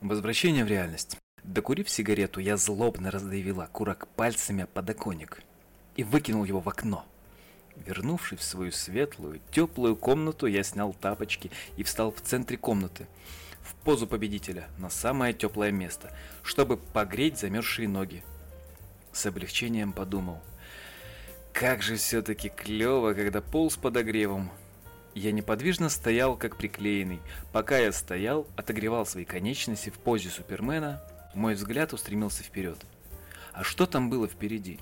Возвращение в реальность. Докурив сигарету, я злобно раздавил окурок пальцами подоконник и выкинул его в окно. Вернувшись в свою светлую, теплую комнату, я снял тапочки и встал в центре комнаты, в позу победителя, на самое теплое место, чтобы погреть замерзшие ноги. С облегчением подумал, как же все-таки клево, когда пол с подогревом, я неподвижно стоял, как приклеенный. Пока я стоял, отогревал свои конечности в позе Супермена, мой взгляд устремился вперед. А что там было впереди?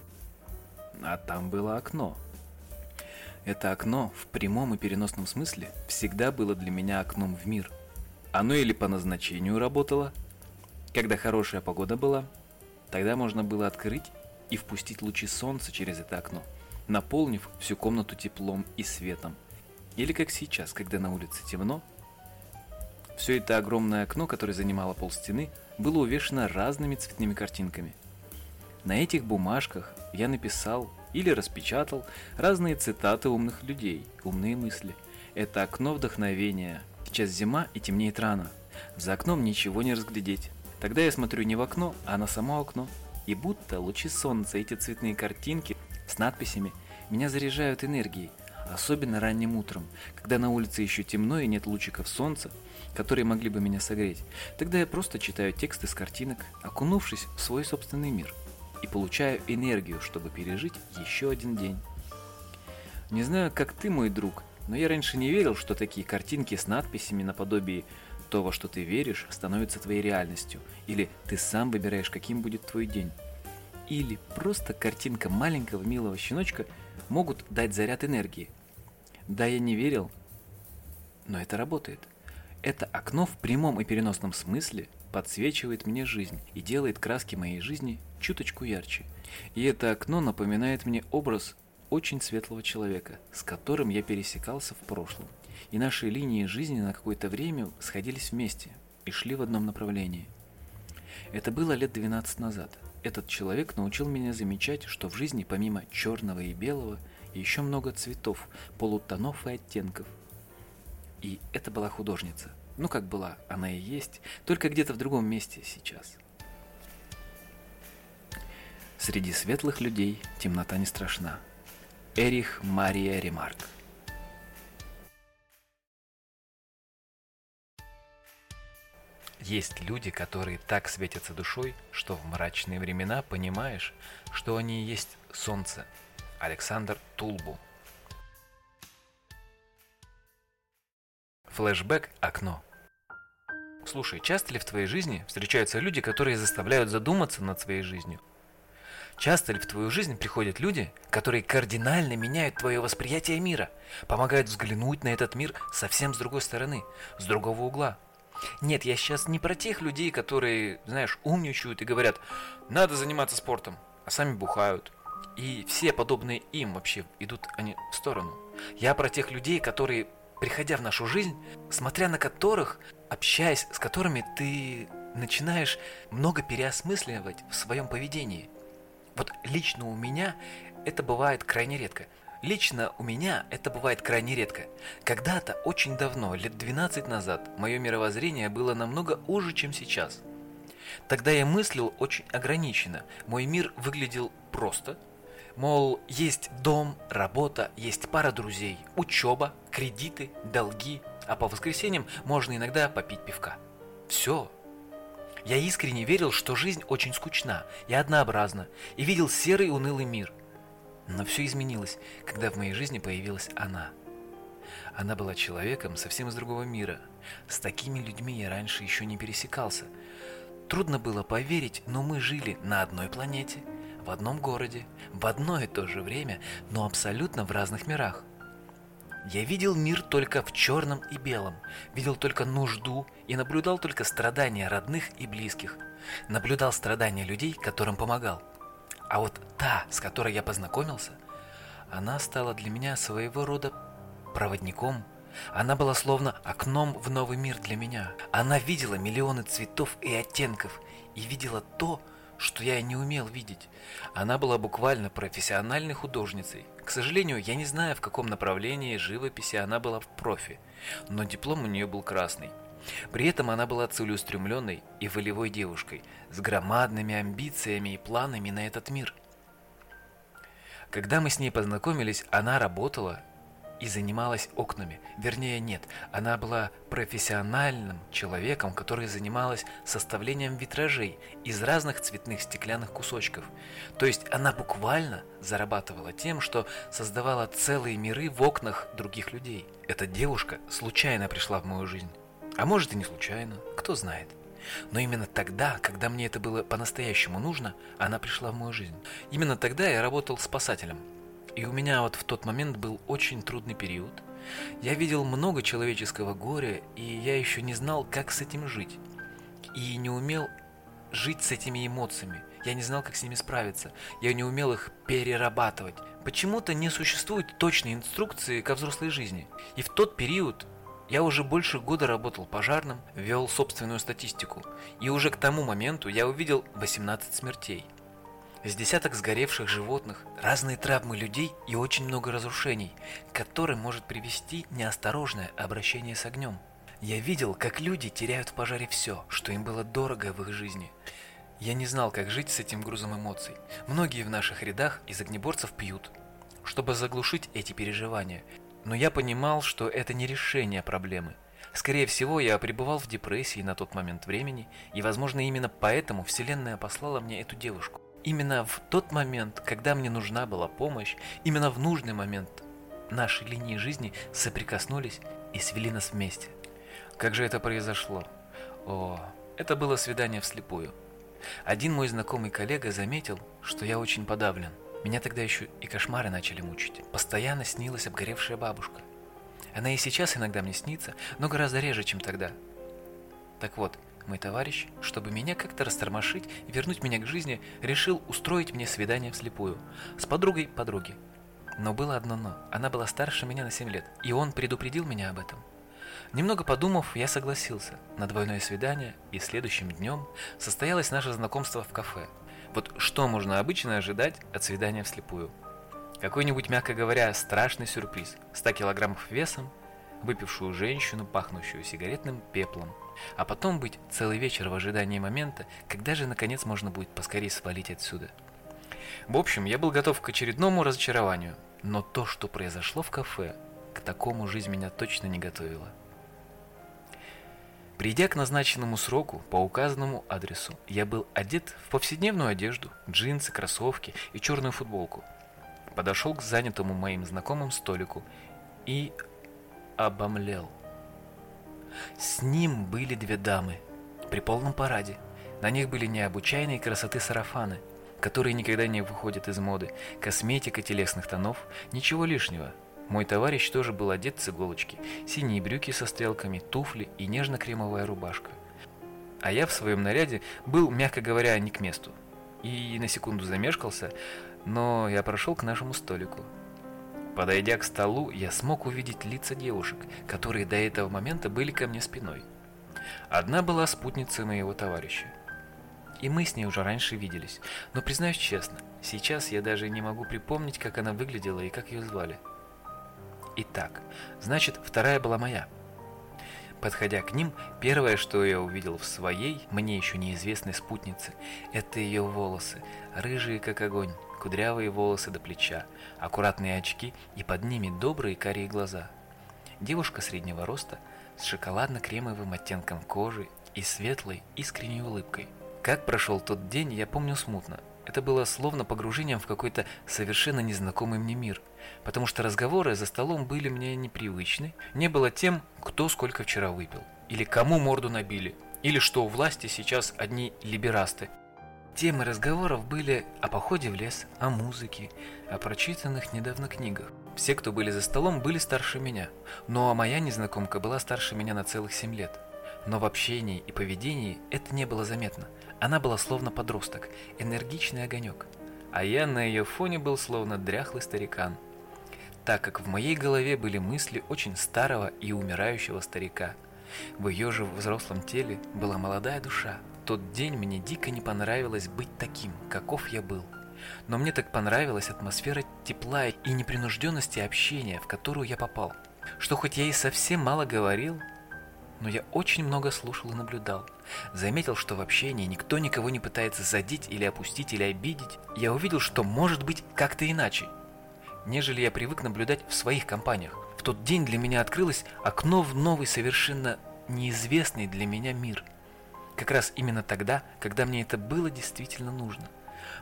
А там было окно. Это окно в прямом и переносном смысле всегда было для меня окном в мир. Оно или по назначению работало, когда хорошая погода была, тогда можно было открыть и впустить лучи солнца через это окно, наполнив всю комнату теплом и светом. Или как сейчас, когда на улице темно. Все это огромное окно, которое занимало пол стены, было увешано разными цветными картинками. На этих бумажках я написал или распечатал разные цитаты умных людей, умные мысли. Это окно вдохновения. Сейчас зима и темнеет рано. За окном ничего не разглядеть. Тогда я смотрю не в окно, а на само окно. И будто лучи солнца, эти цветные картинки с надписями меня заряжают энергией, особенно ранним утром, когда на улице еще темно и нет лучиков солнца, которые могли бы меня согреть. Тогда я просто читаю тексты с картинок, окунувшись в свой собственный мир, и получаю энергию, чтобы пережить еще один день. Не знаю, как ты, мой друг, но я раньше не верил, что такие картинки с надписями наподобие то, во что ты веришь, становятся твоей реальностью, или ты сам выбираешь, каким будет твой день. Или просто картинка маленького милого щеночка могут дать заряд энергии. Да, я не верил, но это работает. Это окно в прямом и переносном смысле подсвечивает мне жизнь и делает краски моей жизни чуточку ярче. И это окно напоминает мне образ очень светлого человека, с которым я пересекался в прошлом. И наши линии жизни на какое-то время сходились вместе и шли в одном направлении. Это было лет 12 назад. Этот человек научил меня замечать, что в жизни помимо черного и белого еще много цветов, полутонов и оттенков. И это была художница. Ну как была, она и есть, только где-то в другом месте сейчас. Среди светлых людей темнота не страшна. Эрих Мария Ремарк Есть люди, которые так светятся душой, что в мрачные времена понимаешь, что они и есть солнце. Александр Тулбу Флэшбэк «Окно». Слушай, часто ли в твоей жизни встречаются люди, которые заставляют задуматься над своей жизнью? Часто ли в твою жизнь приходят люди, которые кардинально меняют твое восприятие мира, помогают взглянуть на этот мир совсем с другой стороны, с другого угла? Нет, я сейчас не про тех людей, которые, знаешь, умничают и говорят, надо заниматься спортом, а сами бухают. И все подобные им вообще идут они в сторону. Я про тех людей, которые, приходя в нашу жизнь, смотря на которых, общаясь с которыми, ты начинаешь много переосмысливать в своем поведении. Вот лично у меня это бывает крайне редко. Лично у меня это бывает крайне редко. Когда-то, очень давно, лет 12 назад, мое мировоззрение было намного уже, чем сейчас. Тогда я мыслил очень ограниченно. Мой мир выглядел просто. Мол, есть дом, работа, есть пара друзей, учеба, кредиты, долги, а по воскресеньям можно иногда попить пивка. Все. Я искренне верил, что жизнь очень скучна и однообразна, и видел серый унылый мир – но все изменилось, когда в моей жизни появилась она. Она была человеком совсем из другого мира. С такими людьми я раньше еще не пересекался. Трудно было поверить, но мы жили на одной планете, в одном городе, в одно и то же время, но абсолютно в разных мирах. Я видел мир только в черном и белом, видел только нужду и наблюдал только страдания родных и близких. Наблюдал страдания людей, которым помогал. А вот та, с которой я познакомился, она стала для меня своего рода проводником. Она была словно окном в новый мир для меня. Она видела миллионы цветов и оттенков и видела то, что я не умел видеть. Она была буквально профессиональной художницей. К сожалению, я не знаю, в каком направлении живописи она была в профи, но диплом у нее был красный. При этом она была целеустремленной и волевой девушкой, с громадными амбициями и планами на этот мир. Когда мы с ней познакомились, она работала и занималась окнами. Вернее, нет, она была профессиональным человеком, который занималась составлением витражей из разных цветных стеклянных кусочков. То есть она буквально зарабатывала тем, что создавала целые миры в окнах других людей. Эта девушка случайно пришла в мою жизнь. А может и не случайно, кто знает. Но именно тогда, когда мне это было по-настоящему нужно, она пришла в мою жизнь. Именно тогда я работал спасателем – и у меня вот в тот момент был очень трудный период. Я видел много человеческого горя, и я еще не знал, как с этим жить. И не умел жить с этими эмоциями. Я не знал, как с ними справиться. Я не умел их перерабатывать. Почему-то не существует точной инструкции ко взрослой жизни. И в тот период я уже больше года работал пожарным, вел собственную статистику. И уже к тому моменту я увидел 18 смертей с десяток сгоревших животных, разные травмы людей и очень много разрушений, к которым может привести неосторожное обращение с огнем. Я видел, как люди теряют в пожаре все, что им было дорого в их жизни. Я не знал, как жить с этим грузом эмоций. Многие в наших рядах из огнеборцев пьют, чтобы заглушить эти переживания. Но я понимал, что это не решение проблемы. Скорее всего, я пребывал в депрессии на тот момент времени, и, возможно, именно поэтому Вселенная послала мне эту девушку. Именно в тот момент, когда мне нужна была помощь, именно в нужный момент наши линии жизни соприкоснулись и свели нас вместе. Как же это произошло? О, это было свидание вслепую. Один мой знакомый коллега заметил, что я очень подавлен. Меня тогда еще и кошмары начали мучить. Постоянно снилась обгоревшая бабушка. Она и сейчас иногда мне снится, но гораздо реже, чем тогда. Так вот, мой товарищ, чтобы меня как-то растормошить и вернуть меня к жизни, решил устроить мне свидание вслепую с подругой подруги. Но было одно «но». Она была старше меня на 7 лет, и он предупредил меня об этом. Немного подумав, я согласился на двойное свидание, и следующим днем состоялось наше знакомство в кафе. Вот что можно обычно ожидать от свидания вслепую? Какой-нибудь, мягко говоря, страшный сюрприз. 100 килограммов весом, выпившую женщину, пахнущую сигаретным пеплом – а потом быть целый вечер в ожидании момента, когда же наконец можно будет поскорее свалить отсюда. В общем, я был готов к очередному разочарованию, но то, что произошло в кафе, к такому жизнь меня точно не готовила. Придя к назначенному сроку по указанному адресу, я был одет в повседневную одежду, джинсы, кроссовки и черную футболку. Подошел к занятому моим знакомым столику и обомлел. С ним были две дамы при полном параде. На них были необычайные красоты сарафаны, которые никогда не выходят из моды, косметика телесных тонов, ничего лишнего. Мой товарищ тоже был одет с иголочки, синие брюки со стрелками, туфли и нежно-кремовая рубашка. А я в своем наряде был, мягко говоря, не к месту. И на секунду замешкался, но я прошел к нашему столику. Подойдя к столу, я смог увидеть лица девушек, которые до этого момента были ко мне спиной. Одна была спутницей моего товарища. И мы с ней уже раньше виделись, но признаюсь честно, сейчас я даже не могу припомнить, как она выглядела и как ее звали. Итак, значит, вторая была моя. Подходя к ним, первое, что я увидел в своей, мне еще неизвестной спутнице, это ее волосы, рыжие как огонь, кудрявые волосы до плеча, аккуратные очки и под ними добрые карие глаза. Девушка среднего роста с шоколадно-кремовым оттенком кожи и светлой, искренней улыбкой. Как прошел тот день, я помню смутно. Это было словно погружением в какой-то совершенно незнакомый мне мир, потому что разговоры за столом были мне непривычны, не было тем, кто сколько вчера выпил, или кому морду набили, или что у власти сейчас одни либерасты, Темы разговоров были о походе в лес, о музыке, о прочитанных недавно книгах. Все, кто были за столом, были старше меня, но моя незнакомка была старше меня на целых семь лет. Но в общении и поведении это не было заметно. Она была словно подросток, энергичный огонек. А я на ее фоне был словно дряхлый старикан. Так как в моей голове были мысли очень старого и умирающего старика. В ее же взрослом теле была молодая душа, тот день мне дико не понравилось быть таким, каков я был. Но мне так понравилась атмосфера тепла и непринужденности общения, в которую я попал. Что хоть я и совсем мало говорил, но я очень много слушал и наблюдал. Заметил, что в общении никто никого не пытается задеть или опустить или обидеть. Я увидел, что может быть как-то иначе, нежели я привык наблюдать в своих компаниях. В тот день для меня открылось окно в новый, совершенно неизвестный для меня мир. Как раз именно тогда, когда мне это было действительно нужно.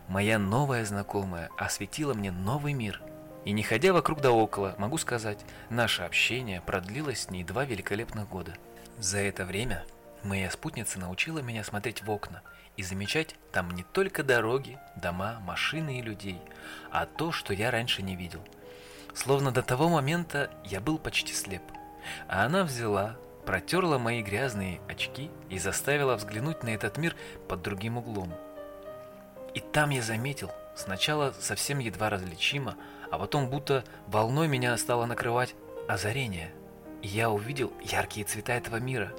Моя новая знакомая осветила мне новый мир. И не ходя вокруг да около, могу сказать, наше общение продлилось с ней два великолепных года. За это время моя спутница научила меня смотреть в окна и замечать там не только дороги, дома, машины и людей, а то, что я раньше не видел. Словно до того момента я был почти слеп. А она взяла, протерла мои грязные очки и заставила взглянуть на этот мир под другим углом. И там я заметил, сначала совсем едва различимо, а потом будто волной меня стало накрывать озарение – я увидел яркие цвета этого мира.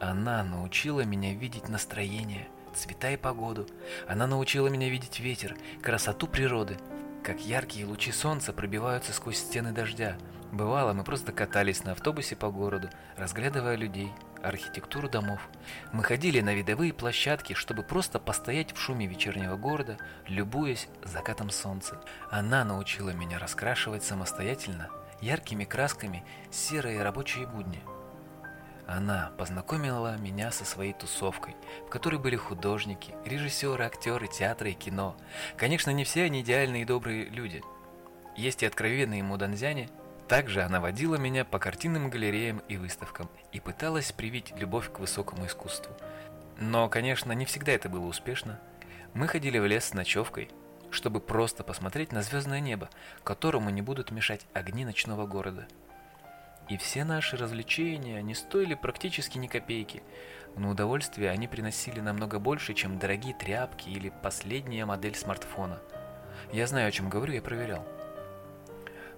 Она научила меня видеть настроение, цвета и погоду. Она научила меня видеть ветер, красоту природы, как яркие лучи солнца пробиваются сквозь стены дождя. Бывало, мы просто катались на автобусе по городу, разглядывая людей, архитектуру домов. Мы ходили на видовые площадки, чтобы просто постоять в шуме вечернего города, любуясь закатом солнца. Она научила меня раскрашивать самостоятельно яркими красками серые рабочие будни. Она познакомила меня со своей тусовкой, в которой были художники, режиссеры, актеры, театры и кино. Конечно, не все они идеальные и добрые люди. Есть и откровенные муданзяне. Также она водила меня по картинным галереям и выставкам и пыталась привить любовь к высокому искусству. Но, конечно, не всегда это было успешно. Мы ходили в лес с ночевкой, чтобы просто посмотреть на звездное небо, которому не будут мешать огни ночного города. И все наши развлечения не стоили практически ни копейки, но удовольствие они приносили намного больше, чем дорогие тряпки или последняя модель смартфона. Я знаю, о чем говорю, я проверял.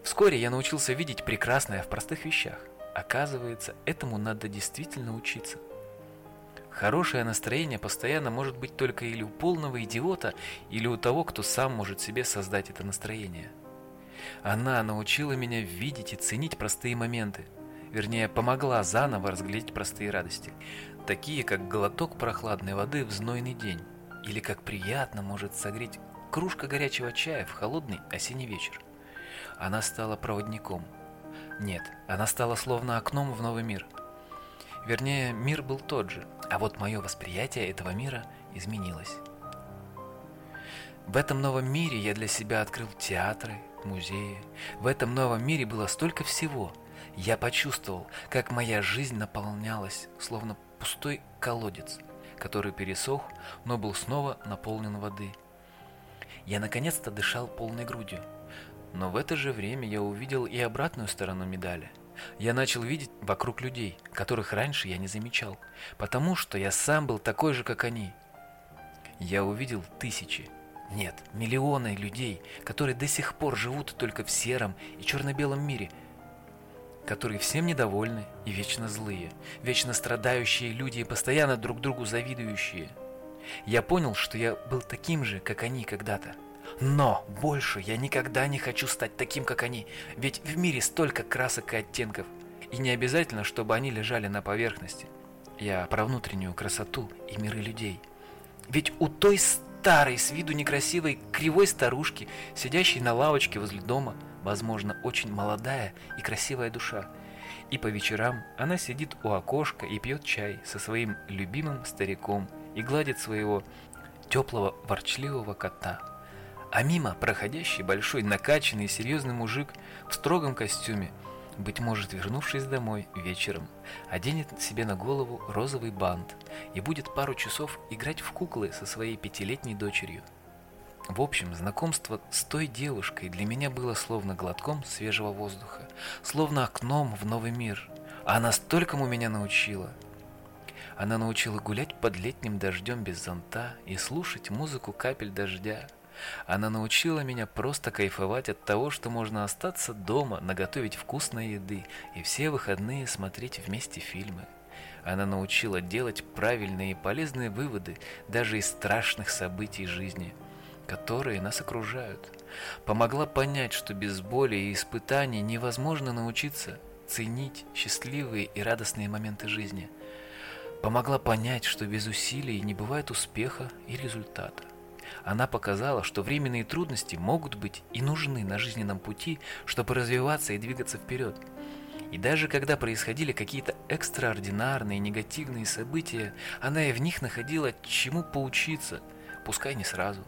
Вскоре я научился видеть прекрасное в простых вещах. Оказывается, этому надо действительно учиться. Хорошее настроение постоянно может быть только или у полного идиота, или у того, кто сам может себе создать это настроение. Она научила меня видеть и ценить простые моменты. Вернее, помогла заново разглядеть простые радости. Такие, как глоток прохладной воды в знойный день. Или как приятно может согреть кружка горячего чая в холодный осенний вечер. Она стала проводником. Нет, она стала словно окном в новый мир – Вернее, мир был тот же, а вот мое восприятие этого мира изменилось. В этом новом мире я для себя открыл театры, музеи. В этом новом мире было столько всего. Я почувствовал, как моя жизнь наполнялась, словно пустой колодец, который пересох, но был снова наполнен воды. Я наконец-то дышал полной грудью. Но в это же время я увидел и обратную сторону медали – я начал видеть вокруг людей, которых раньше я не замечал, потому что я сам был такой же, как они. Я увидел тысячи, нет, миллионы людей, которые до сих пор живут только в сером и черно-белом мире, которые всем недовольны и вечно злые, вечно страдающие люди и постоянно друг другу завидующие. Я понял, что я был таким же, как они когда-то. Но больше я никогда не хочу стать таким, как они, ведь в мире столько красок и оттенков, и не обязательно, чтобы они лежали на поверхности. Я про внутреннюю красоту и миры людей. Ведь у той старой, с виду некрасивой, кривой старушки, сидящей на лавочке возле дома, возможно, очень молодая и красивая душа. И по вечерам она сидит у окошка и пьет чай со своим любимым стариком и гладит своего теплого ворчливого кота – а мимо проходящий большой накачанный серьезный мужик в строгом костюме, быть может, вернувшись домой вечером, оденет себе на голову розовый бант и будет пару часов играть в куклы со своей пятилетней дочерью. В общем, знакомство с той девушкой для меня было словно глотком свежего воздуха, словно окном в новый мир. А она столькому меня научила. Она научила гулять под летним дождем без зонта и слушать музыку капель дождя, она научила меня просто кайфовать от того, что можно остаться дома, наготовить вкусной еды и все выходные смотреть вместе фильмы. Она научила делать правильные и полезные выводы даже из страшных событий жизни, которые нас окружают. Помогла понять, что без боли и испытаний невозможно научиться ценить счастливые и радостные моменты жизни. Помогла понять, что без усилий не бывает успеха и результата. Она показала, что временные трудности могут быть и нужны на жизненном пути, чтобы развиваться и двигаться вперед. И даже когда происходили какие-то экстраординарные негативные события, она и в них находила чему поучиться, пускай не сразу.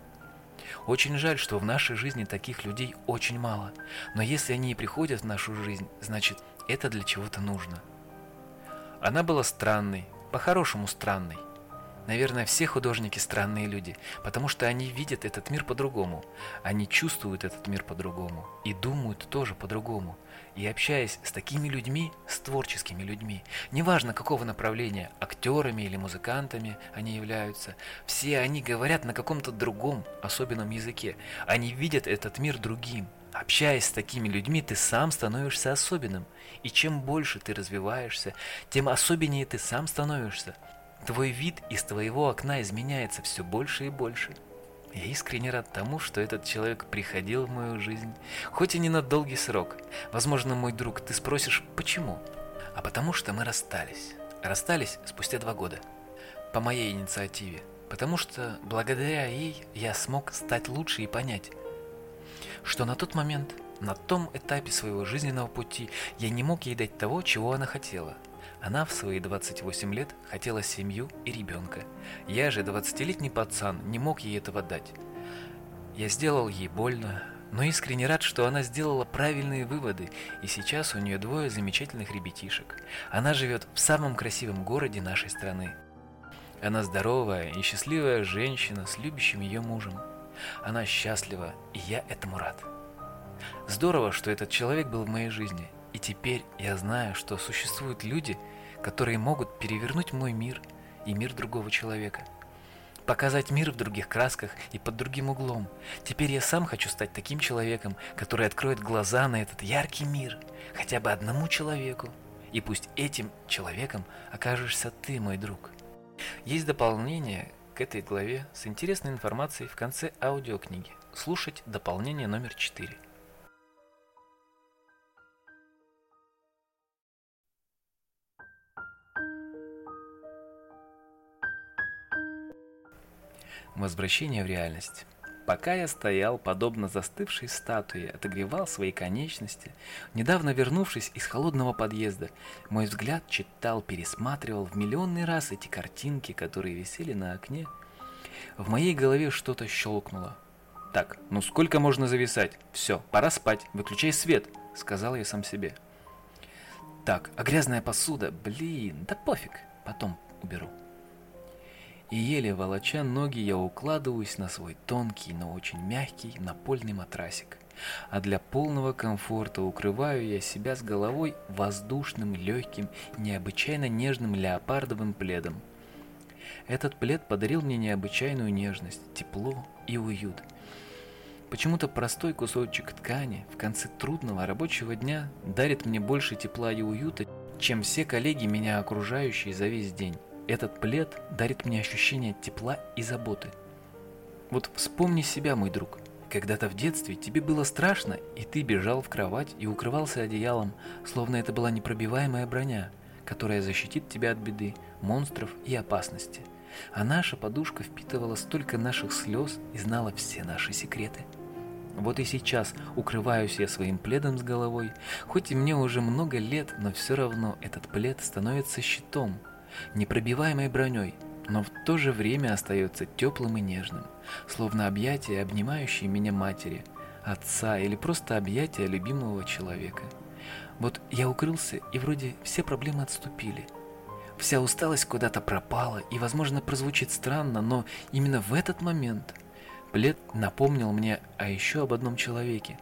Очень жаль, что в нашей жизни таких людей очень мало, но если они и приходят в нашу жизнь, значит это для чего-то нужно. Она была странной, по-хорошему странной. Наверное, все художники странные люди, потому что они видят этот мир по-другому, они чувствуют этот мир по-другому и думают тоже по-другому. И общаясь с такими людьми, с творческими людьми, неважно какого направления, актерами или музыкантами они являются, все они говорят на каком-то другом, особенном языке. Они видят этот мир другим. Общаясь с такими людьми, ты сам становишься особенным. И чем больше ты развиваешься, тем особеннее ты сам становишься. Твой вид из твоего окна изменяется все больше и больше. Я искренне рад тому, что этот человек приходил в мою жизнь, хоть и не на долгий срок. Возможно, мой друг, ты спросишь, почему? А потому что мы расстались. Расстались спустя два года. По моей инициативе. Потому что благодаря ей я смог стать лучше и понять, что на тот момент, на том этапе своего жизненного пути я не мог ей дать того, чего она хотела – она в свои 28 лет хотела семью и ребенка. Я же, 20-летний пацан, не мог ей этого дать. Я сделал ей больно, но искренне рад, что она сделала правильные выводы, и сейчас у нее двое замечательных ребятишек. Она живет в самом красивом городе нашей страны. Она здоровая и счастливая женщина с любящим ее мужем. Она счастлива, и я этому рад. Здорово, что этот человек был в моей жизни, и теперь я знаю, что существуют люди, которые могут перевернуть мой мир и мир другого человека. Показать мир в других красках и под другим углом. Теперь я сам хочу стать таким человеком, который откроет глаза на этот яркий мир хотя бы одному человеку. И пусть этим человеком окажешься ты, мой друг. Есть дополнение к этой главе с интересной информацией в конце аудиокниги. Слушать дополнение номер 4. Возвращение в реальность. Пока я стоял, подобно застывшей статуе, отогревал свои конечности, недавно вернувшись из холодного подъезда, мой взгляд читал, пересматривал в миллионный раз эти картинки, которые висели на окне. В моей голове что-то щелкнуло. «Так, ну сколько можно зависать? Все, пора спать, выключай свет», — сказал я сам себе. «Так, а грязная посуда? Блин, да пофиг, потом уберу» и еле волоча ноги я укладываюсь на свой тонкий, но очень мягкий напольный матрасик. А для полного комфорта укрываю я себя с головой воздушным, легким, необычайно нежным леопардовым пледом. Этот плед подарил мне необычайную нежность, тепло и уют. Почему-то простой кусочек ткани в конце трудного рабочего дня дарит мне больше тепла и уюта, чем все коллеги, меня окружающие за весь день. Этот плед дарит мне ощущение тепла и заботы. Вот вспомни себя, мой друг. Когда-то в детстве тебе было страшно, и ты бежал в кровать и укрывался одеялом, словно это была непробиваемая броня, которая защитит тебя от беды, монстров и опасности. А наша подушка впитывала столько наших слез и знала все наши секреты. Вот и сейчас укрываюсь я своим пледом с головой, хоть и мне уже много лет, но все равно этот плед становится щитом, непробиваемой броней, но в то же время остается теплым и нежным, словно объятия, обнимающие меня матери, отца или просто объятия любимого человека. Вот я укрылся, и вроде все проблемы отступили. Вся усталость куда-то пропала, и, возможно, прозвучит странно, но именно в этот момент плед напомнил мне о еще об одном человеке,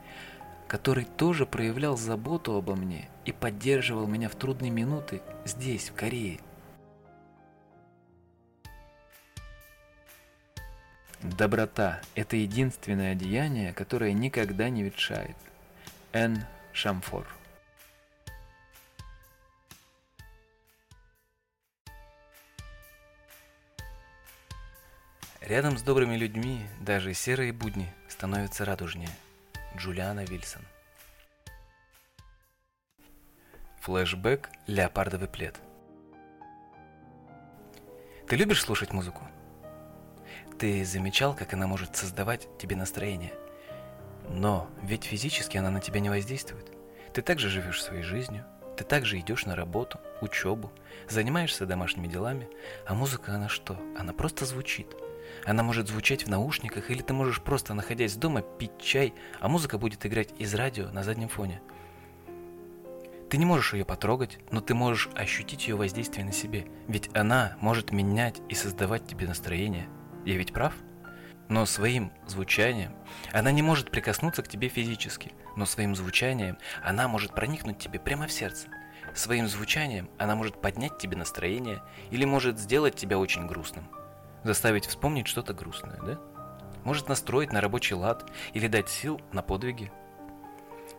который тоже проявлял заботу обо мне и поддерживал меня в трудные минуты здесь, в Корее. Доброта – это единственное деяние, которое никогда не ветшает. Н. Шамфор Рядом с добрыми людьми даже серые будни становятся радужнее. Джулиана Вильсон Флэшбэк «Леопардовый плед». Ты любишь слушать музыку? Ты замечал, как она может создавать тебе настроение? Но ведь физически она на тебя не воздействует. Ты также живешь своей жизнью, ты также идешь на работу, учебу, занимаешься домашними делами, а музыка она что? Она просто звучит. Она может звучать в наушниках, или ты можешь просто, находясь дома, пить чай, а музыка будет играть из радио на заднем фоне. Ты не можешь ее потрогать, но ты можешь ощутить ее воздействие на себе, ведь она может менять и создавать тебе настроение – я ведь прав? Но своим звучанием она не может прикоснуться к тебе физически, но своим звучанием она может проникнуть тебе прямо в сердце. Своим звучанием она может поднять тебе настроение или может сделать тебя очень грустным. Заставить вспомнить что-то грустное, да? Может настроить на рабочий лад или дать сил на подвиги.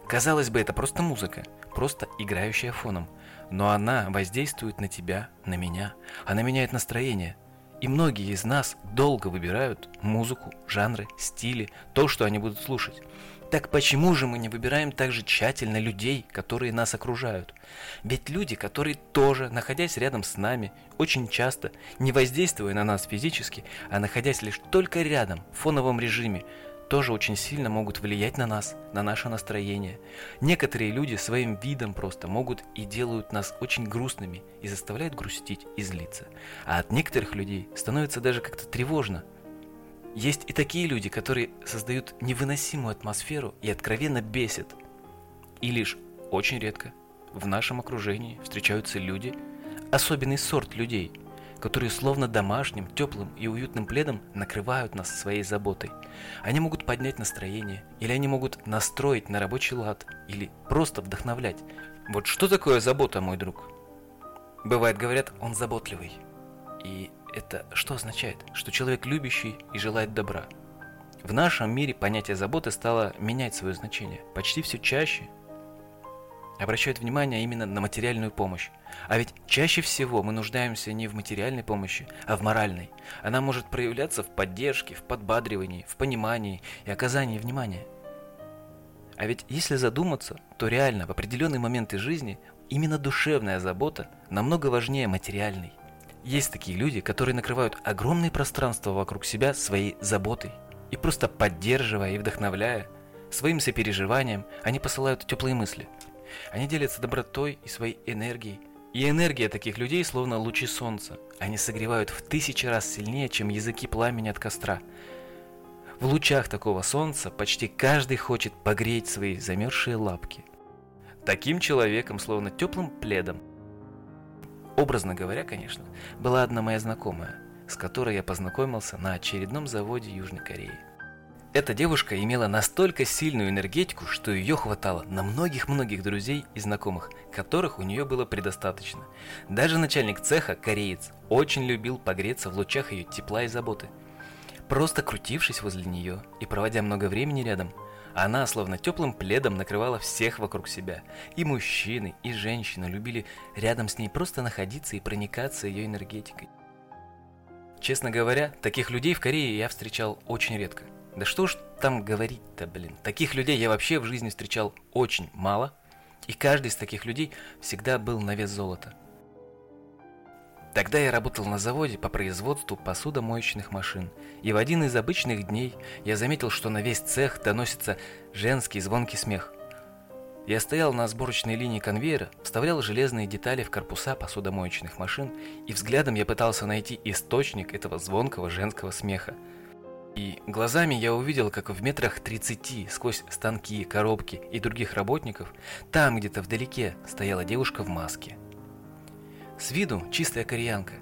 Казалось бы, это просто музыка, просто играющая фоном. Но она воздействует на тебя, на меня. Она меняет настроение, и многие из нас долго выбирают музыку, жанры, стили, то, что они будут слушать. Так почему же мы не выбираем так же тщательно людей, которые нас окружают? Ведь люди, которые тоже, находясь рядом с нами, очень часто, не воздействуя на нас физически, а находясь лишь только рядом, в фоновом режиме, тоже очень сильно могут влиять на нас, на наше настроение. Некоторые люди своим видом просто могут и делают нас очень грустными и заставляют грустить и злиться. А от некоторых людей становится даже как-то тревожно. Есть и такие люди, которые создают невыносимую атмосферу и откровенно бесят. И лишь очень редко в нашем окружении встречаются люди, особенный сорт людей – которые словно домашним, теплым и уютным пледом накрывают нас своей заботой. Они могут поднять настроение, или они могут настроить на рабочий лад, или просто вдохновлять. Вот что такое забота, мой друг? Бывает, говорят, он заботливый. И это что означает? Что человек любящий и желает добра. В нашем мире понятие заботы стало менять свое значение. Почти все чаще обращают внимание именно на материальную помощь. А ведь чаще всего мы нуждаемся не в материальной помощи, а в моральной. Она может проявляться в поддержке, в подбадривании, в понимании и оказании внимания. А ведь если задуматься, то реально в определенные моменты жизни именно душевная забота намного важнее материальной. Есть такие люди, которые накрывают огромные пространства вокруг себя своей заботой. И просто поддерживая и вдохновляя, своим сопереживанием, они посылают теплые мысли – они делятся добротой и своей энергией. И энергия таких людей словно лучи солнца. Они согревают в тысячи раз сильнее, чем языки пламени от костра. В лучах такого солнца почти каждый хочет погреть свои замерзшие лапки. Таким человеком, словно теплым пледом. Образно говоря, конечно, была одна моя знакомая, с которой я познакомился на очередном заводе Южной Кореи. Эта девушка имела настолько сильную энергетику, что ее хватало на многих-многих друзей и знакомых, которых у нее было предостаточно. Даже начальник цеха, кореец, очень любил погреться в лучах ее тепла и заботы. Просто крутившись возле нее и проводя много времени рядом, она словно теплым пледом накрывала всех вокруг себя. И мужчины, и женщины любили рядом с ней просто находиться и проникаться ее энергетикой. Честно говоря, таких людей в Корее я встречал очень редко – да что ж там говорить-то, блин. Таких людей я вообще в жизни встречал очень мало. И каждый из таких людей всегда был на вес золота. Тогда я работал на заводе по производству посудомоечных машин, и в один из обычных дней я заметил, что на весь цех доносится женский звонкий смех. Я стоял на сборочной линии конвейера, вставлял железные детали в корпуса посудомоечных машин, и взглядом я пытался найти источник этого звонкого женского смеха – и глазами я увидел, как в метрах 30 сквозь станки, коробки и других работников, там где-то вдалеке стояла девушка в маске. С виду чистая кореянка.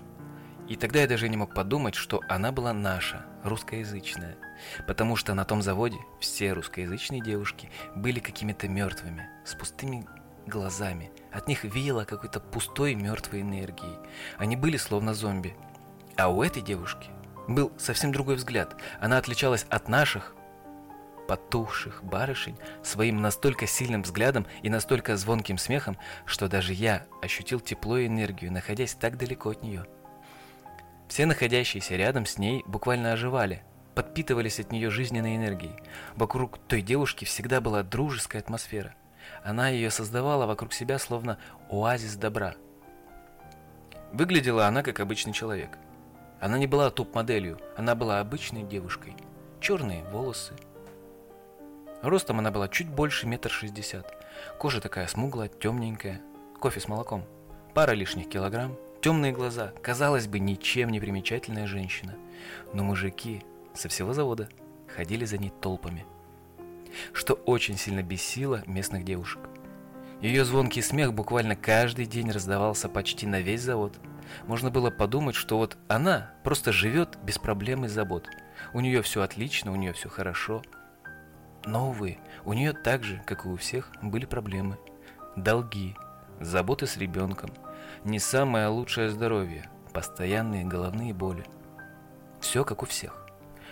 И тогда я даже не мог подумать, что она была наша, русскоязычная. Потому что на том заводе все русскоязычные девушки были какими-то мертвыми, с пустыми глазами. От них веяло какой-то пустой мертвой энергией. Они были словно зомби. А у этой девушки был совсем другой взгляд. Она отличалась от наших потухших барышень своим настолько сильным взглядом и настолько звонким смехом, что даже я ощутил тепло и энергию, находясь так далеко от нее. Все находящиеся рядом с ней буквально оживали, подпитывались от нее жизненной энергией. Вокруг той девушки всегда была дружеская атмосфера. Она ее создавала вокруг себя словно оазис добра. Выглядела она как обычный человек. Она не была топ-моделью, она была обычной девушкой. Черные волосы. Ростом она была чуть больше метр шестьдесят. Кожа такая смуглая, темненькая. Кофе с молоком. Пара лишних килограмм. Темные глаза. Казалось бы, ничем не примечательная женщина. Но мужики со всего завода ходили за ней толпами. Что очень сильно бесило местных девушек. Ее звонкий смех буквально каждый день раздавался почти на весь завод. Можно было подумать, что вот она просто живет без проблем и забот. У нее все отлично, у нее все хорошо. Но, увы, у нее так же, как и у всех, были проблемы. Долги, заботы с ребенком, не самое лучшее здоровье, постоянные головные боли. Все как у всех.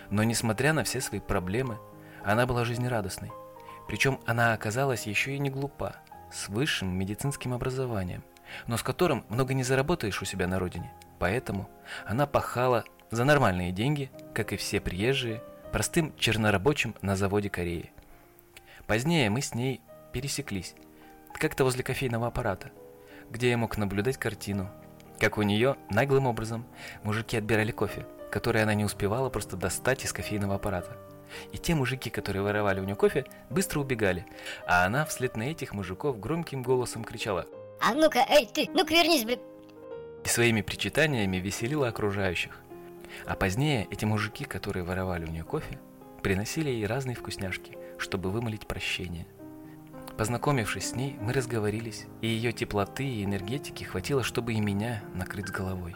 Но несмотря на все свои проблемы, она была жизнерадостной. Причем она оказалась еще и не глупа, с высшим медицинским образованием, но с которым много не заработаешь у себя на родине. Поэтому она пахала за нормальные деньги, как и все приезжие, простым чернорабочим на заводе Кореи. Позднее мы с ней пересеклись, как-то возле кофейного аппарата, где я мог наблюдать картину, как у нее наглым образом мужики отбирали кофе, который она не успевала просто достать из кофейного аппарата. И те мужики, которые воровали у нее кофе, быстро убегали, а она вслед на этих мужиков громким голосом кричала «А ну-ка, эй, ты, ну-ка вернись, блин!» И своими причитаниями веселила окружающих. А позднее эти мужики, которые воровали у нее кофе, приносили ей разные вкусняшки, чтобы вымолить прощение. Познакомившись с ней, мы разговорились, и ее теплоты и энергетики хватило, чтобы и меня накрыть с головой.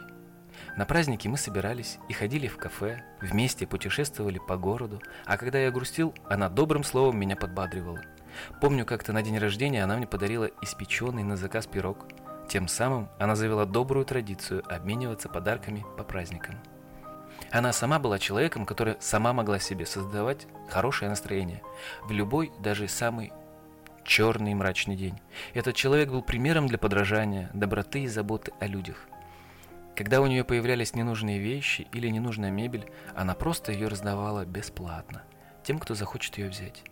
На праздники мы собирались и ходили в кафе, вместе путешествовали по городу, а когда я грустил, она добрым словом меня подбадривала. Помню, как-то на день рождения она мне подарила испеченный на заказ пирог. Тем самым она завела добрую традицию обмениваться подарками по праздникам. Она сама была человеком, который сама могла себе создавать хорошее настроение в любой, даже самый черный и мрачный день. Этот человек был примером для подражания, доброты и заботы о людях. Когда у нее появлялись ненужные вещи или ненужная мебель, она просто ее раздавала бесплатно тем, кто захочет ее взять.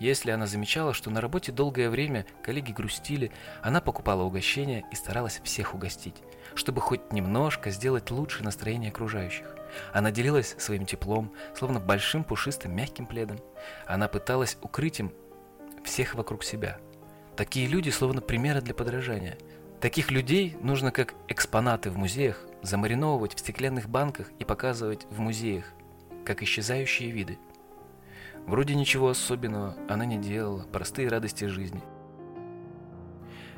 Если она замечала, что на работе долгое время коллеги грустили, она покупала угощения и старалась всех угостить, чтобы хоть немножко сделать лучше настроение окружающих. Она делилась своим теплом, словно большим пушистым мягким пледом. Она пыталась укрыть им всех вокруг себя. Такие люди словно примеры для подражания – Таких людей нужно как экспонаты в музеях замариновывать в стеклянных банках и показывать в музеях, как исчезающие виды. Вроде ничего особенного она не делала, простые радости жизни.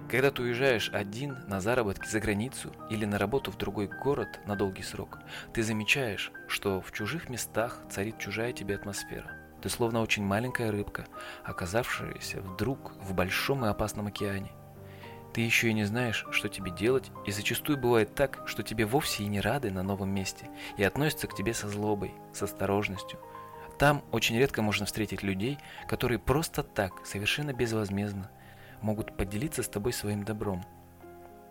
Когда ты уезжаешь один на заработки за границу или на работу в другой город на долгий срок, ты замечаешь, что в чужих местах царит чужая тебе атмосфера. Ты словно очень маленькая рыбка, оказавшаяся вдруг в большом и опасном океане – ты еще и не знаешь, что тебе делать, и зачастую бывает так, что тебе вовсе и не рады на новом месте, и относятся к тебе со злобой, с осторожностью. Там очень редко можно встретить людей, которые просто так, совершенно безвозмездно, могут поделиться с тобой своим добром.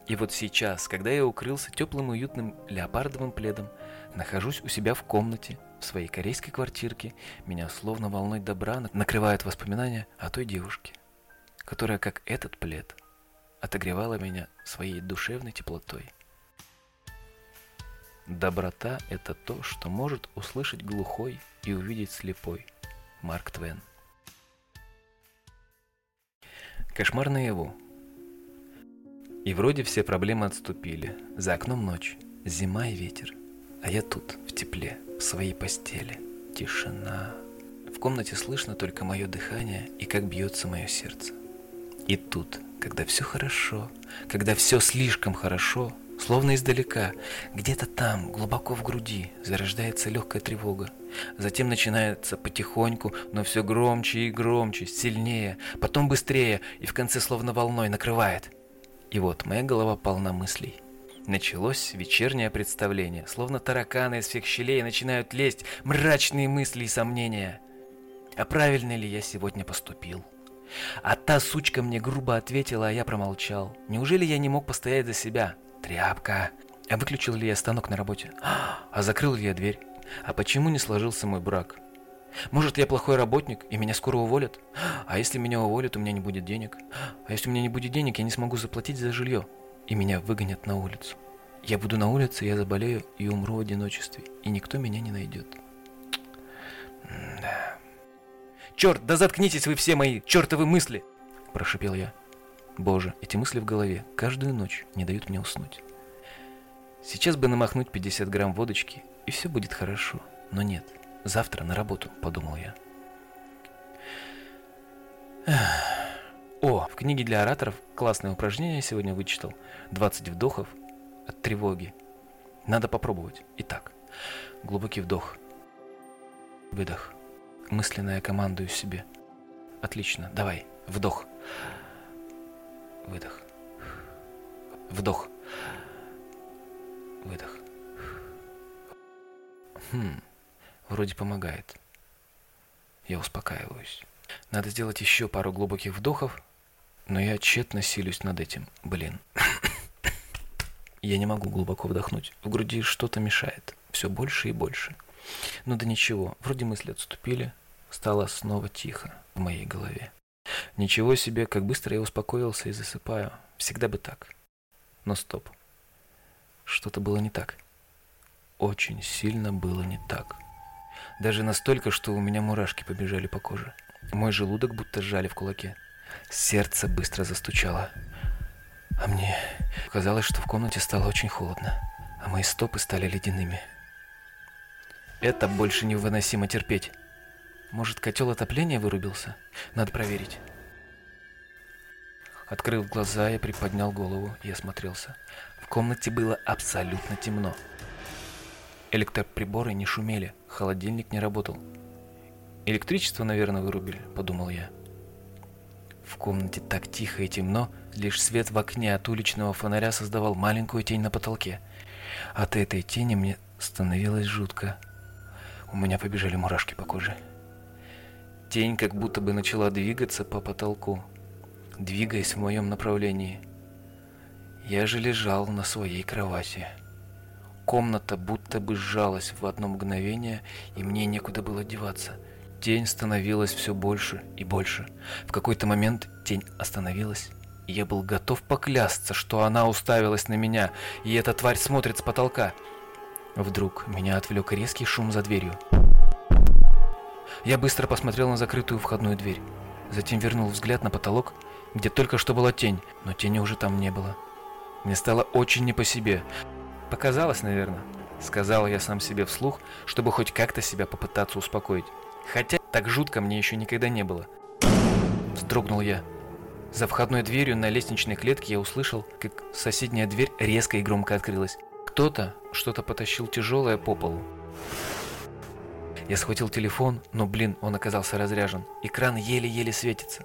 И вот сейчас, когда я укрылся теплым уютным леопардовым пледом, нахожусь у себя в комнате, в своей корейской квартирке, меня словно волной добра накрывают воспоминания о той девушке, которая, как этот плед, отогревала меня своей душевной теплотой. Доброта – это то, что может услышать глухой и увидеть слепой. Марк Твен. Кошмар наяву. И вроде все проблемы отступили. За окном ночь, зима и ветер. А я тут, в тепле, в своей постели. Тишина. В комнате слышно только мое дыхание и как бьется мое сердце. И тут, когда все хорошо, когда все слишком хорошо, словно издалека, где-то там, глубоко в груди, зарождается легкая тревога. Затем начинается потихоньку, но все громче и громче, сильнее, потом быстрее, и в конце словно волной накрывает. И вот моя голова полна мыслей. Началось вечернее представление, словно тараканы из всех щелей начинают лезть мрачные мысли и сомнения. А правильно ли я сегодня поступил? А та сучка мне грубо ответила, а я промолчал. Неужели я не мог постоять за себя? Тряпка. А выключил ли я станок на работе? А закрыл ли я дверь? А почему не сложился мой брак? Может, я плохой работник, и меня скоро уволят? А если меня уволят, у меня не будет денег? А если у меня не будет денег, я не смогу заплатить за жилье, и меня выгонят на улицу. Я буду на улице, я заболею и умру в одиночестве, и никто меня не найдет. Да. Черт, да заткнитесь вы все мои чертовы мысли! Прошипел я. Боже, эти мысли в голове каждую ночь не дают мне уснуть. Сейчас бы намахнуть 50 грамм водочки, и все будет хорошо. Но нет, завтра на работу, подумал я. О, в книге для ораторов классное упражнение сегодня вычитал. 20 вдохов от тревоги. Надо попробовать. Итак, глубокий вдох. Выдох. Мысленно я командую себе. Отлично, давай, вдох. Выдох. Вдох. Выдох. Хм, вроде помогает. Я успокаиваюсь. Надо сделать еще пару глубоких вдохов, но я тщетно силюсь над этим. Блин. Я не могу глубоко вдохнуть. В груди что-то мешает. Все больше и больше. Ну да ничего, вроде мысли отступили. Стало снова тихо в моей голове. Ничего себе, как быстро я успокоился и засыпаю. Всегда бы так. Но стоп. Что-то было не так. Очень сильно было не так. Даже настолько, что у меня мурашки побежали по коже. Мой желудок будто сжали в кулаке. Сердце быстро застучало. А мне казалось, что в комнате стало очень холодно, а мои стопы стали ледяными. Это больше невыносимо терпеть. Может, котел отопления вырубился? Надо проверить. Открыв глаза, я приподнял голову и осмотрелся. В комнате было абсолютно темно. Электроприборы не шумели, холодильник не работал. Электричество, наверное, вырубили, подумал я. В комнате так тихо и темно, лишь свет в окне от уличного фонаря создавал маленькую тень на потолке. От этой тени мне становилось жутко. У меня побежали мурашки по коже. Тень как будто бы начала двигаться по потолку, двигаясь в моем направлении. Я же лежал на своей кровати. Комната будто бы сжалась в одно мгновение, и мне некуда было деваться – Тень становилась все больше и больше. В какой-то момент тень остановилась, и я был готов поклясться, что она уставилась на меня, и эта тварь смотрит с потолка. Вдруг меня отвлек резкий шум за дверью. Я быстро посмотрел на закрытую входную дверь. Затем вернул взгляд на потолок, где только что была тень, но тени уже там не было. Мне стало очень не по себе. Показалось, наверное. Сказал я сам себе вслух, чтобы хоть как-то себя попытаться успокоить. Хотя так жутко мне еще никогда не было. Вздрогнул я. За входной дверью на лестничной клетке я услышал, как соседняя дверь резко и громко открылась. Кто-то что-то потащил тяжелое по полу. Я схватил телефон, но, блин, он оказался разряжен. Экран еле-еле светится.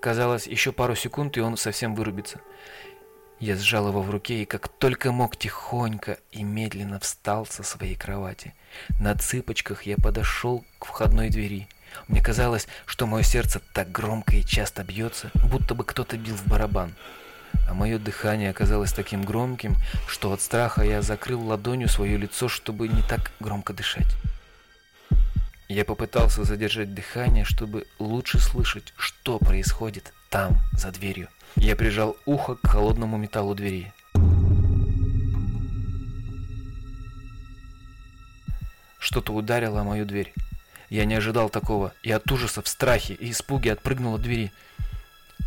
Казалось, еще пару секунд, и он совсем вырубится. Я сжал его в руке и как только мог тихонько и медленно встал со своей кровати. На цыпочках я подошел к входной двери. Мне казалось, что мое сердце так громко и часто бьется, будто бы кто-то бил в барабан. А мое дыхание оказалось таким громким, что от страха я закрыл ладонью свое лицо, чтобы не так громко дышать. Я попытался задержать дыхание, чтобы лучше слышать, что происходит там, за дверью. Я прижал ухо к холодному металлу двери. Что-то ударило о мою дверь. Я не ожидал такого, и от ужаса, в страхе и испуге отпрыгнул от двери.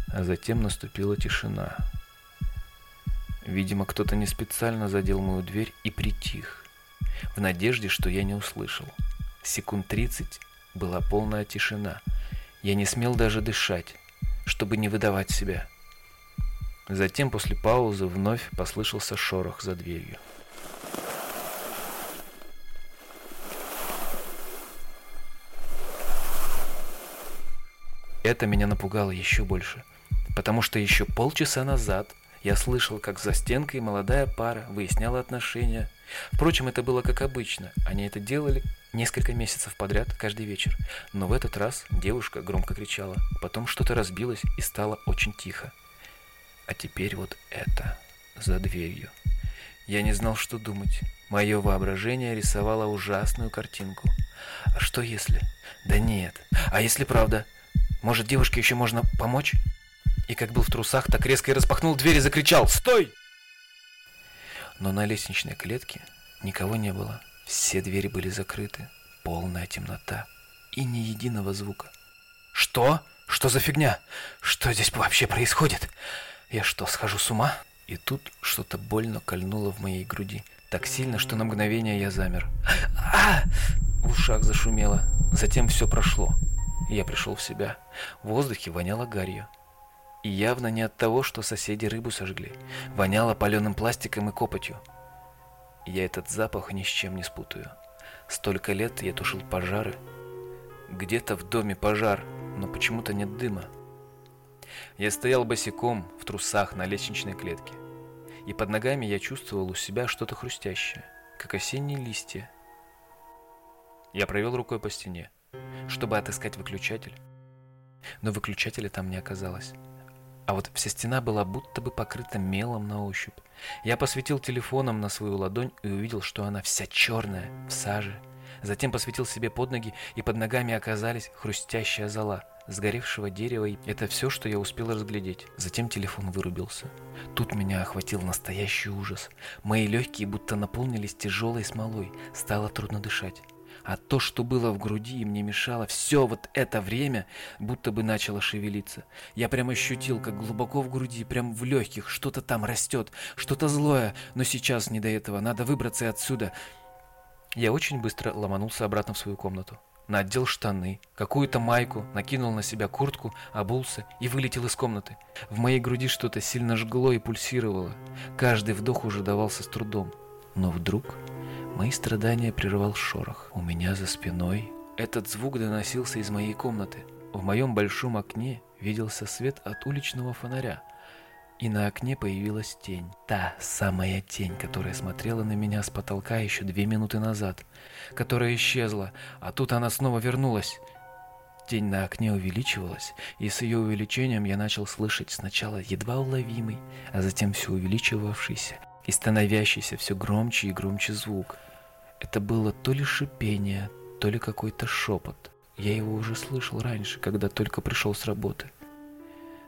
А затем наступила тишина. Видимо, кто-то не специально задел мою дверь и притих, в надежде, что я не услышал. Секунд тридцать была полная тишина. Я не смел даже дышать, чтобы не выдавать себя. Затем после паузы вновь послышался шорох за дверью. Это меня напугало еще больше, потому что еще полчаса назад я слышал, как за стенкой молодая пара выясняла отношения. Впрочем, это было как обычно. Они это делали несколько месяцев подряд, каждый вечер. Но в этот раз девушка громко кричала. Потом что-то разбилось и стало очень тихо. А теперь вот это за дверью. Я не знал, что думать. Мое воображение рисовало ужасную картинку. А что если? Да нет. А если правда? Может, девушке еще можно помочь? И как был в трусах, так резко и распахнул дверь и закричал «Стой!» Но на лестничной клетке никого не было. Все двери были закрыты, полная темнота и ни единого звука. «Что? Что за фигня? Что здесь вообще происходит? Я что, схожу с ума?» И тут что-то больно кольнуло в моей груди. Так сильно, что на мгновение я замер. А! В ушах зашумело. Затем все прошло. Я пришел в себя. В воздухе воняло гарью. И явно не от того, что соседи рыбу сожгли. Воняло паленым пластиком и копотью. Я этот запах ни с чем не спутаю. Столько лет я тушил пожары. Где-то в доме пожар, но почему-то нет дыма. Я стоял босиком, в трусах на лестничной клетке. И под ногами я чувствовал у себя что-то хрустящее, как осенние листья. Я провел рукой по стене, чтобы отыскать выключатель. Но выключателя там не оказалось. А вот вся стена была будто бы покрыта мелом на ощупь. Я посветил телефоном на свою ладонь и увидел, что она вся черная, в саже. Затем посветил себе под ноги, и под ногами оказались хрустящая зола сгоревшего дерева, и это все, что я успел разглядеть. Затем телефон вырубился. Тут меня охватил настоящий ужас. Мои легкие будто наполнились тяжелой смолой, стало трудно дышать. А то, что было в груди и мне мешало, все вот это время будто бы начало шевелиться. Я прям ощутил, как глубоко в груди, прям в легких, что-то там растет, что-то злое, но сейчас не до этого, надо выбраться отсюда. Я очень быстро ломанулся обратно в свою комнату. Надел штаны, какую-то майку, накинул на себя куртку, обулся и вылетел из комнаты. В моей груди что-то сильно жгло и пульсировало. Каждый вдох уже давался с трудом. Но вдруг Мои страдания прервал шорох. У меня за спиной этот звук доносился из моей комнаты. В моем большом окне виделся свет от уличного фонаря. И на окне появилась тень. Та самая тень, которая смотрела на меня с потолка еще две минуты назад. Которая исчезла, а тут она снова вернулась. Тень на окне увеличивалась, и с ее увеличением я начал слышать сначала едва уловимый, а затем все увеличивавшийся и становящийся все громче и громче звук. Это было то ли шипение, то ли какой-то шепот. Я его уже слышал раньше, когда только пришел с работы.